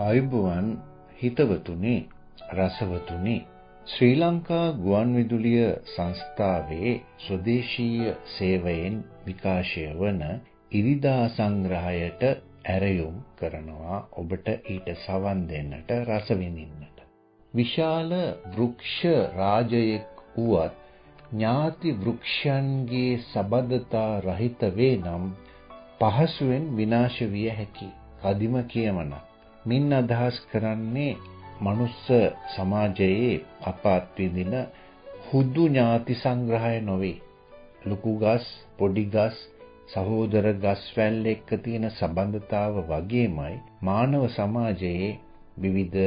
ආයුබෝවන් හිතවතුනි රසවතුනි ශ්‍රී ලංකා ගුවන්විදුලිය සංස්ථාවේ ස්වදේශීය සේවයෙන් විකාශය වන ඉරිදා සංග්‍රහයට ඇරයුම් කරනවා ඔබට ඊට සවන් දෙන්නට රස විඳින්නට. විශාල වෘක්ෂ රාජයෙක් වුවත් ඥාති වෘක්ෂයන්ගේ සබඳතා රහිත වේ නම් පහසුවෙන් විනාශ විය හැකි කදිම කියමනක්. මින් අදහස් කරන්නේ මනුස්ස සමාජයේ අපාත් විඳින හුදු ඥාති සංග්‍රහය නොවේ. ලুকু ගස්, පොඩි ගස්, සහෝදර ගස් වැල් එක්ක තියෙන සම්බන්ධතාව වගේමයි මානව සමාජයේ විවිධ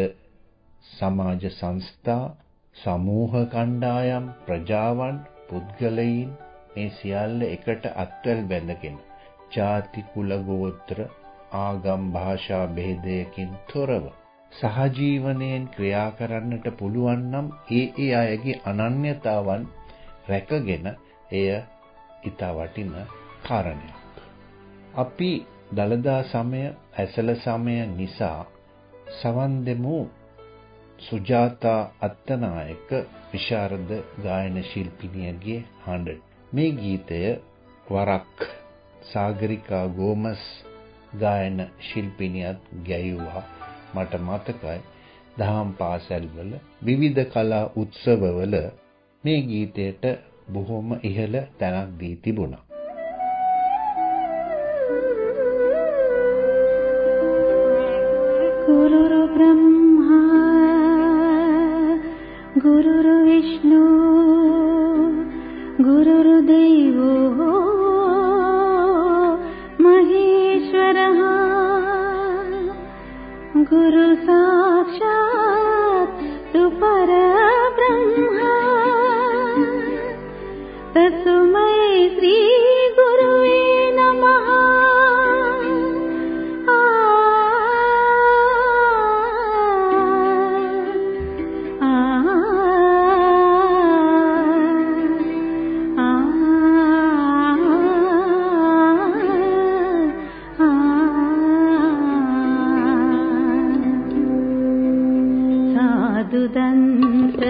සමාජ සංස්ථා, සමූහ කණ්ඩායම්, ප්‍රජාවන්, පුද්ගලයින් මේ සියල්ල එකට අත්වැල් බැඳගෙන ජාති කුල ගෝත්‍ර ආගම් භාෂා ભેදයකින් තොරව සහජීවනයෙන් ක්‍රියා කරන්නට පුළුවන් නම් ඒ ඒ අයගේ අනන්‍යතාවන් රැකගෙන එය ඊට වටින කාරණයක්. අපි දලදා සමය ඇසල සමය නිසා සවන් දෙමු සුජාතා අත්තනායක විශාරද ගායන ශිල්පිනියගේ හඬ. මේ ගීතය වරක් සාගරිකා ගෝමස් ගායන ශිල්පිනියත් ගැයුවා මට මතකයි දහම් පාසල්වල විවිධ කලා උත්සවවල මේ ගීතයට බොහොම ඉහළ තැනක් දී තිබුණා. गुरुर् ब्रह्मा गुरुर् विष्णु गुरुर्देवो गृरस ಮಧುದಂತ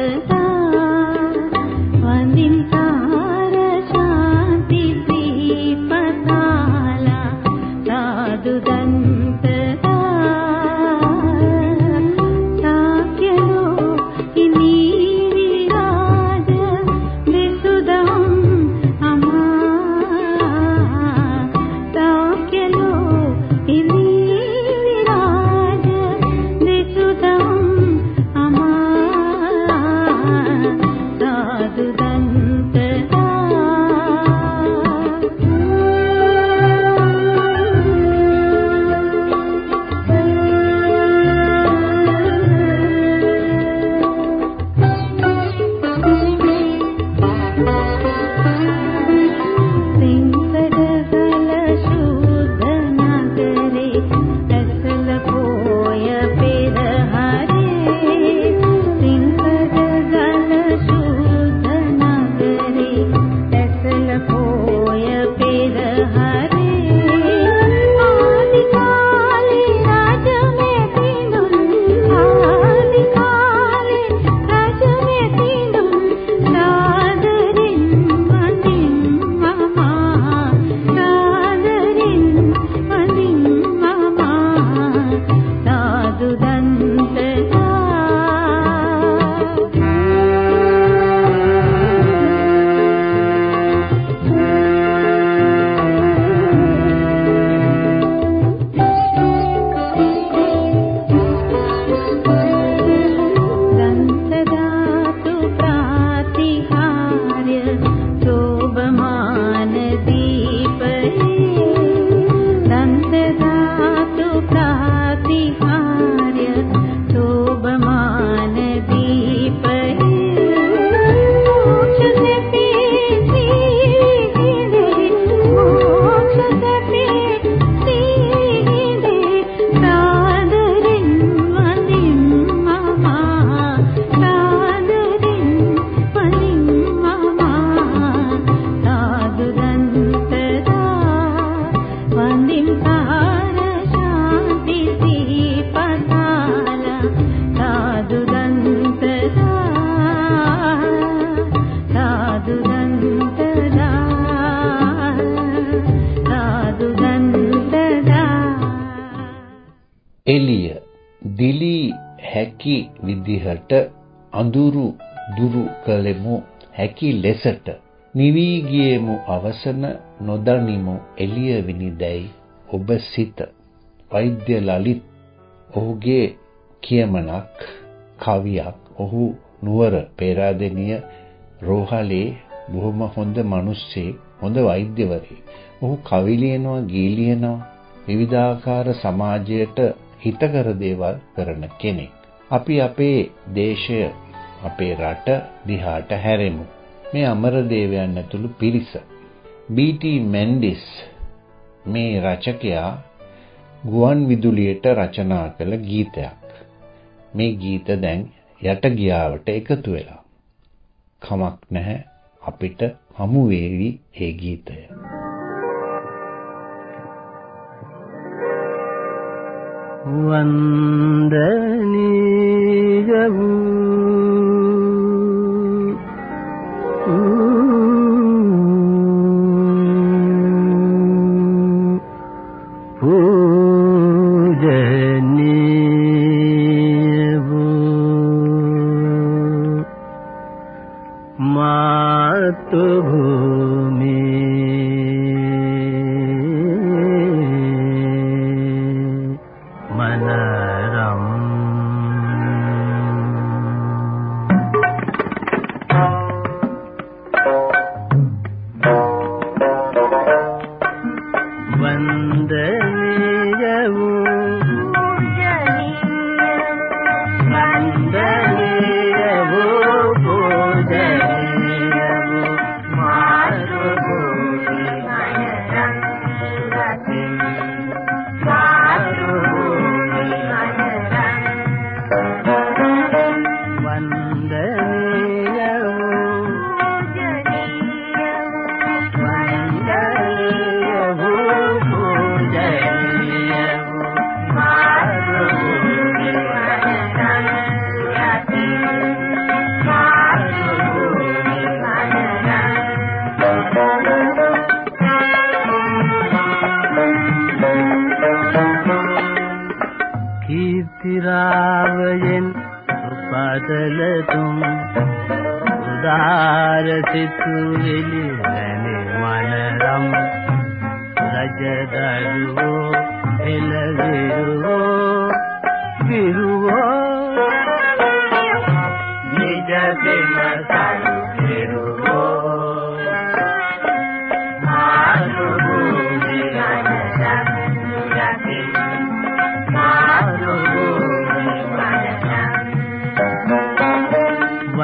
එළිය දිලි හැකි විදිහට අඳුරු දුරු කළෙමු හැකි ලෙසට. නිවි ගියෙමු අවසන නොදනිමු එළිය විනිදැයි. ඔබ සිත වෛද්‍ය ලලිත් ඔහුගේ කියමනක් කවියක් ඔහු නුවර පේරාදෙණිය රෝහලේ බොහොම හොඳ මිනිස්සෙක් හොඳ වෛද්‍යවරයෙක්. ඔහු කවි ලියනවා ගී ලියනවා විවිධාකාර සමාජයට හිතකර දේවල් කරන කෙනෙක්. අපි අපේ දේශය අපේ රට දිහාට හැරෙමු. මේ අමරදේවයන් ඇතුළු පිරිස. බීටී මෙන්ඩිස් මේ රචකයා ගුවන් විදුලියට රචනා කළ ගීතයක්. මේ ගීත දැන් යට ගියාවට එකතු වෙලා. කමක් නැහැ අපිට හමු වේවි ඒ ගීතය. වන්දනීය වූ মাতৃভূমি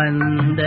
आनन्द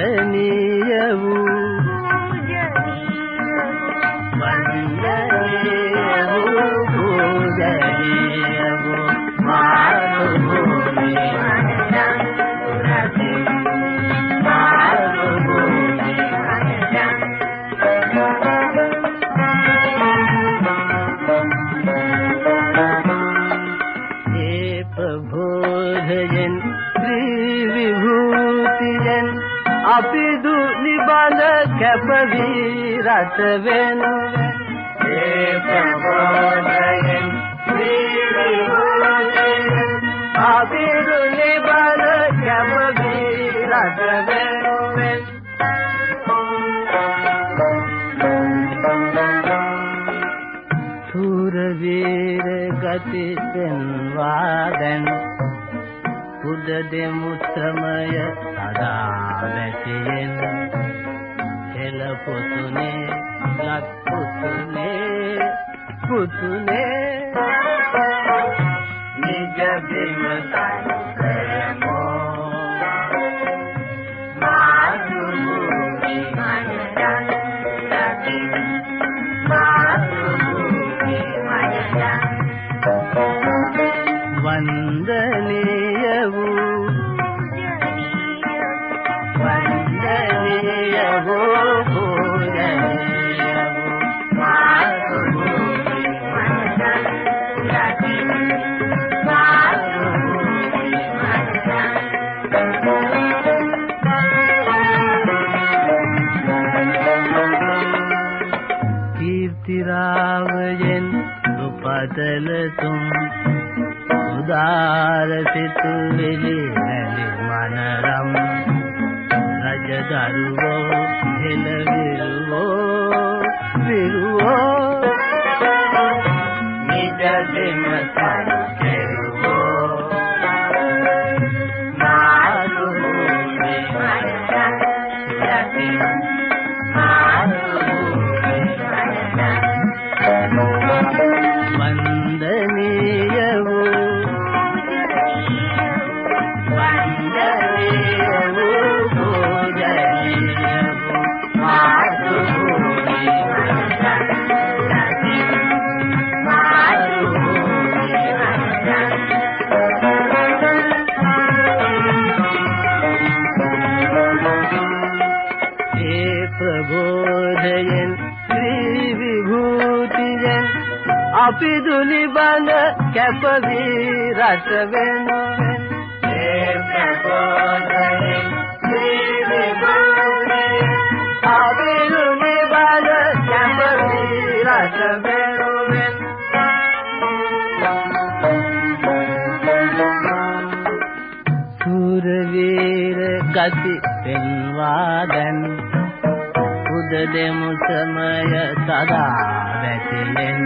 වීර ගති පෙන්වාදැන් පුද දෙමු ශ්‍රමය සදා වැටියෙන් හෙළ පුතුනේ ලත් පුතුනේ පුතුනේ. නිජ බිම සංකරමෝ අපි දුලි බඳ කැප වී රට වෙනුවෙන් ඒ ප්‍රබෝධයෙන් ශ්‍රී විභූතියෙන් අපි දුලි බඳ කැප වී රට වෙනුවෙන්. සූරවීර ගති පෙන්වා දැන්. උද දෙමු සමය සදා වැටියෙන්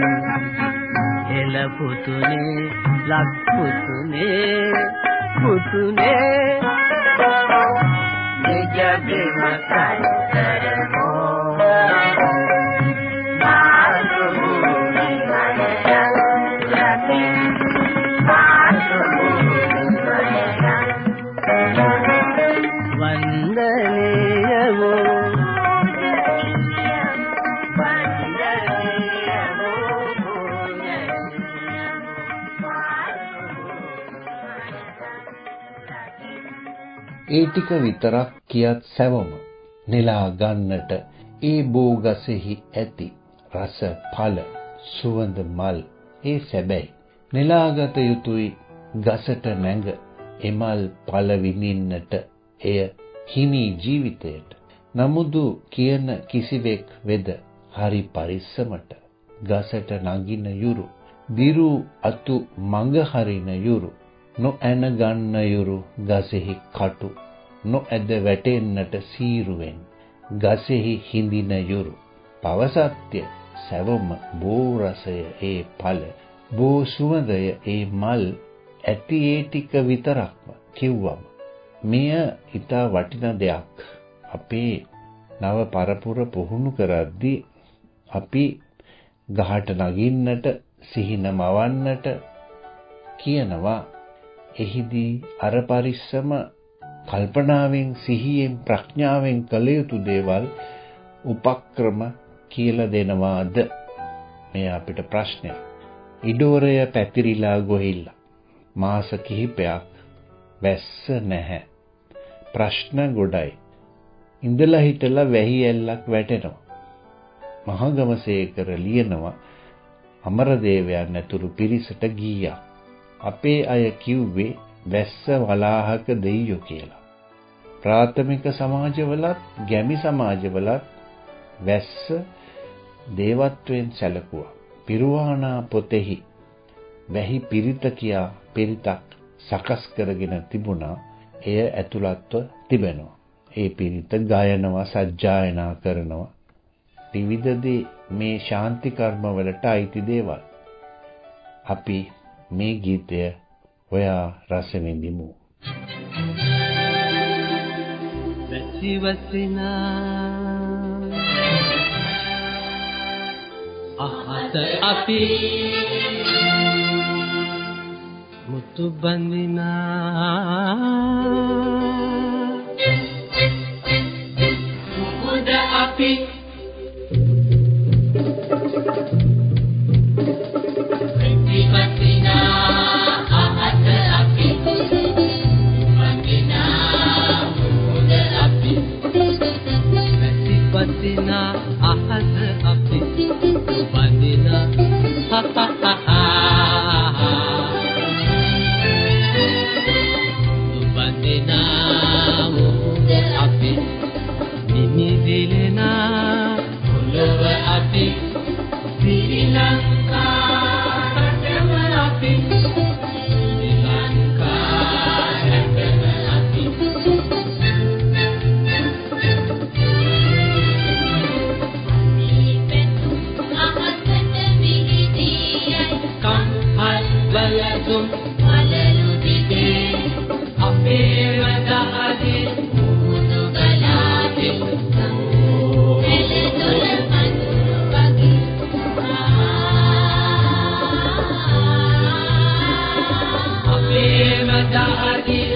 එල පුතුනේ ලක් පුතුනේ පුතුනේ. නිජ බිම කරමෝ ටික විතරක් කියත් සැවම. නෙලා ගන්නට. ඒ බෝගසෙහි ඇති රස ඵල සුවඳ මල් ඒ සැබැයි නෙලාගත යුතුයි ගසට නැඟ එමල් ඵල විඳින්නට එය හිමි ජීවිතයට. නමුදු කියන කිසිවෙක් වෙද හරි පරිස්සමට. ගසට නගින යුරු දිරු අතු මඟ හරින යුරු නොඇන ගන්න යුරු ගසෙහි කටු නොඇද වැටෙන්නට සීරුවෙන් ගසෙහි හිඳින යුරු. පවසත්‍ය සැවොම බෝ රසය ඒ ඵල බෝ සුවඳය ඒ මල් ඇති ඒ ටික විතරක්ම කිව්වම මෙය ඊට වටින දෙයක්. අපේ නව පරපුර පුහුණු කරද්දී අපි ගහට නගින්නට සිහින මවන්නට කියනවා. එහිදී අර පරිස්සම කල්පනාවෙන් සිහියෙන් ප්‍රඥාවෙන් කළ යුතු දේවල් උපක්‍රම කියලා දෙනවාද? මේ අපිට ප්‍රශ්නයක්. ඉඩෝරය පැතිරිලා ගොහිල්ලා. මාස කිහිපයක් වැස්ස නැහැ. ප්‍රශ්න ගොඩයි. ඉඳලා හිටලා වැහි ඇල්ලක් වැටෙනවා. මහගමසේකර ලියනවා අමරදේවයන් ඇතුළු පිරිසට ගීයක් අපේ අය කිව්වේ වැස්ස වලාහක දෙයියෝ කියලා. ප්‍රාථමික සමාජවලත් ගැමි සමාජවලත් වැස්ස දේවත්වයෙන් සැලකුවා. පිරුවානා පොතෙහි වැහි පිරිත කියා පිරිතක් සකස් කරගෙන තිබුණා. එය ඇතුළත්ව තිබෙනවා. ඒ පිරිත ගායනවා සජ්ජායනා කරනවා. ත්‍රිවිධදී මේ ශාන්ති කර්ම වලට අයිති දේවල්. අපි මේ ගීතය ඔයා රස විඳිමු. වැසි වසිනා අහත අපි මුතු බඳිනා මුකුද අපි ha ha ha la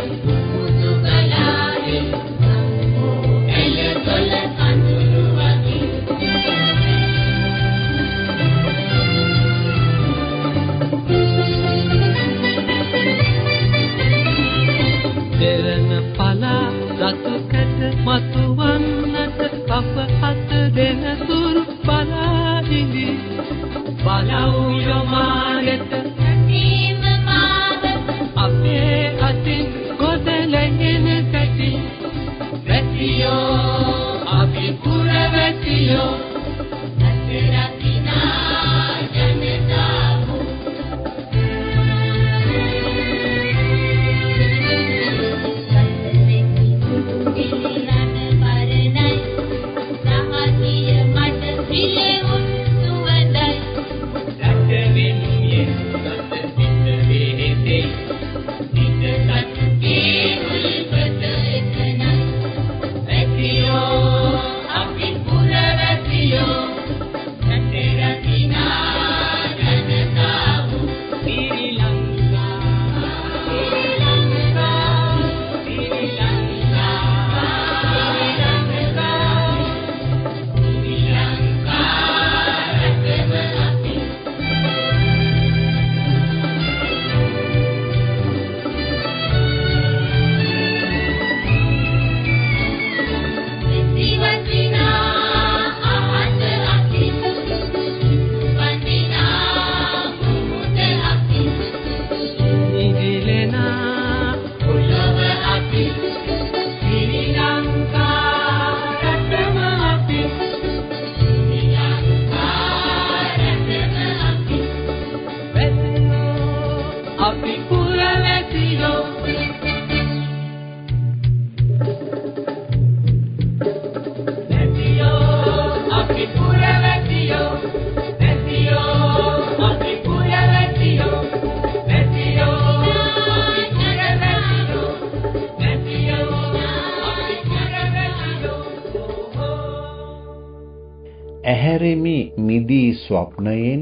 ගුණයෙන්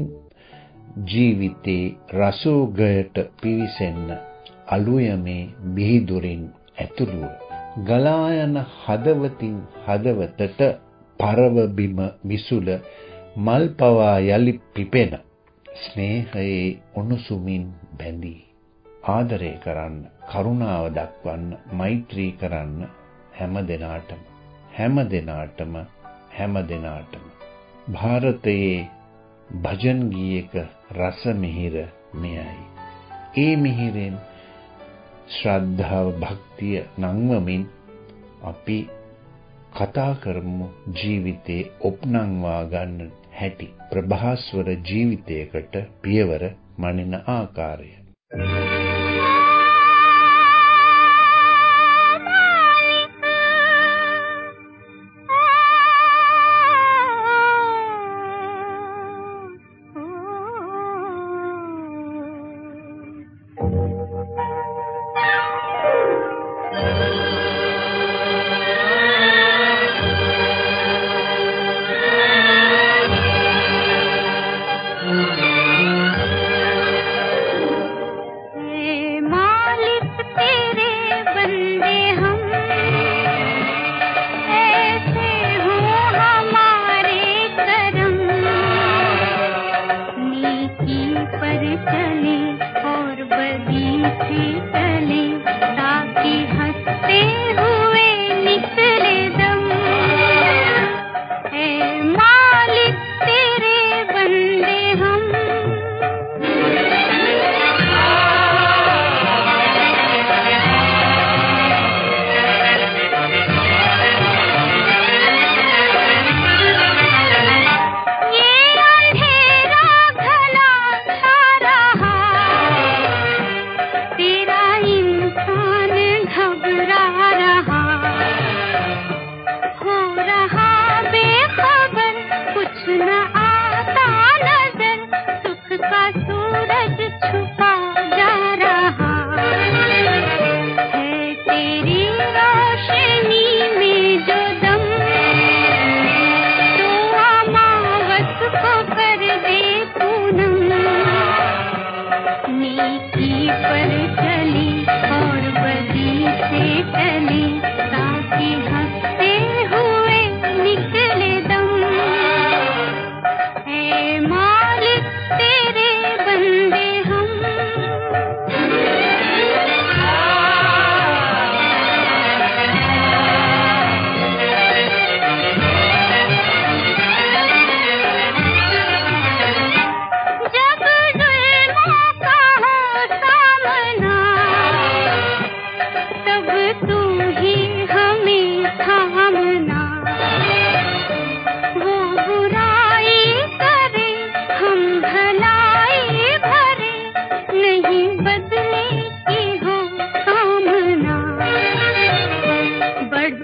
ජීවිතේ රසෝගයට පිවිසෙන්න අලුයමේ බිහිදුරින් ඇතුළුව. ගලා යන හදවතින් හදවතට පරව බිම විසුල මල් පවා යලි පිපෙන ස්නේහයේ උණුසුමින් බැඳී ආදරය කරන්න කරුණාව දක්වන්න මෛත්‍රී කරන්න හැම දෙනාටම හැම දෙනාටම හැම දෙනාටම. ಭಾರತයේ භජන් ගීයක රස මිහිර මෙයයි. ඒ මිහිරෙන් ශ්‍රද්ධාව භක්තිය නංවමින් අපි කතා කරමු ජීවිතේ ඔප්නංවා ගන්න හැටි ප්‍රභාස්වර ජීවිතයකට පියවර මනින ආකාරය हे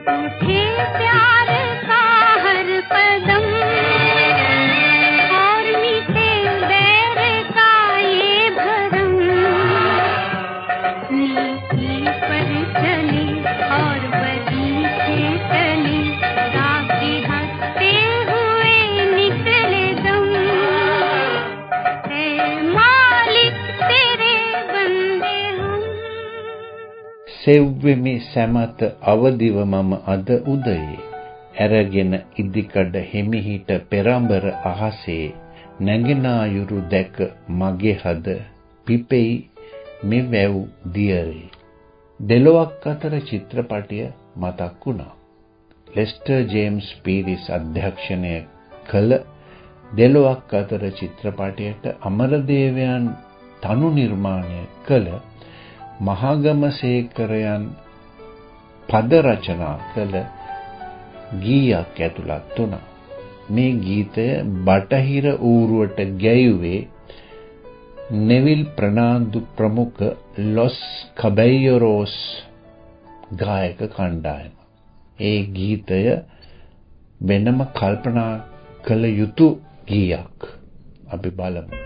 부 සෙව්වෙමි සැමත අවදිව මම අද උදයේ ඇරගෙන ඉදිකඩ හිමිහිට පෙරඹර අහසේ නැගෙනායුරු දැක මගේ හද පිපෙයි මෙවැව් දියරේ. දෙලොවක් අතර චිත්‍රපටය මතක් වුණා. ලෙස්ටර් ජේම්ස් පීරිස් අධ්‍යක්ෂණය කළ දෙලොවක් අතර චිත්‍රපටයට අමරදේවයන් තනු නිර්මාණය කළ මහගම සේකරයන් පද රචනා කළ ගීයක් ඇතුළත් වුණා. මේ ගීතය බටහිර ඌරුවට ගැයුවේ නෙවිල් ප්‍රනාන්දු ප්‍රමුඛ ලොස් කබෙයරෝස් ගායක කණ්ඩායම. ඒ ගීතය වෙනම කල්පනා කළ යුතු ගීයක්. අපි බලමු.